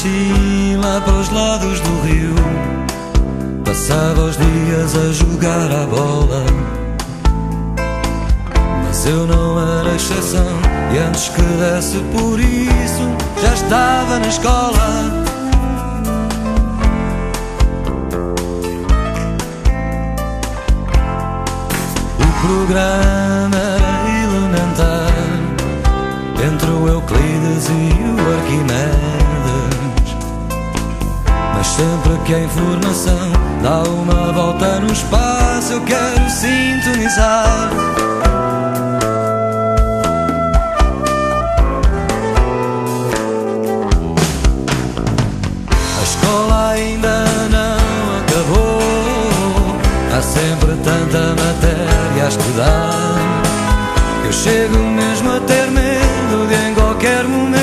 cresci lá para os lados do rio. Passava os dias a jogar a bola. Mas eu não era exceção. E antes que desse por isso, já estava na escola. O programa era elementar entre o Euclides e o Arquimedes. Sempre que a informação dá uma volta no espaço, eu quero sintonizar. A escola ainda não acabou. Há sempre tanta matéria a estudar. Eu chego mesmo a ter medo de em qualquer momento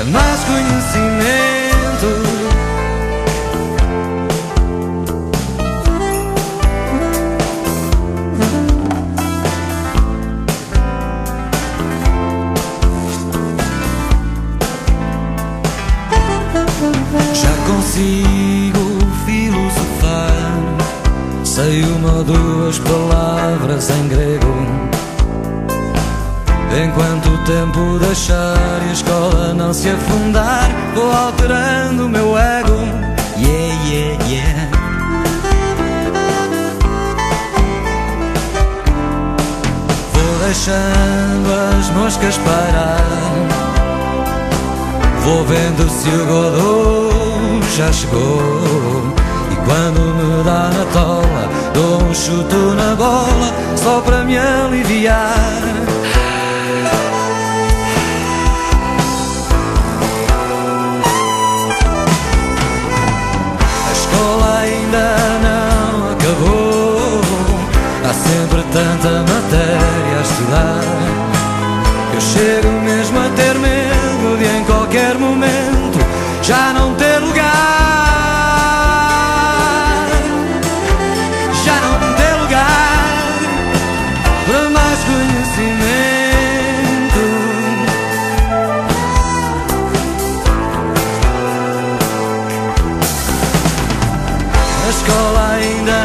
para mais conhecimento. Já consigo filosofar. Sei uma ou duas palavras em grego. Enquanto o tempo deixar e a escola não se afundar, vou alterando o meu ego. Yeah, yeah, yeah. Vou deixando as moscas parar. Vou vendo se o Godot já chegou E quando me dá na tola Dou um chuto na bola Só para me sempre tanta matéria a estudar. Eu chego mesmo a ter medo de em qualquer momento já não ter lugar. Já não ter lugar para mais conhecimento. A escola ainda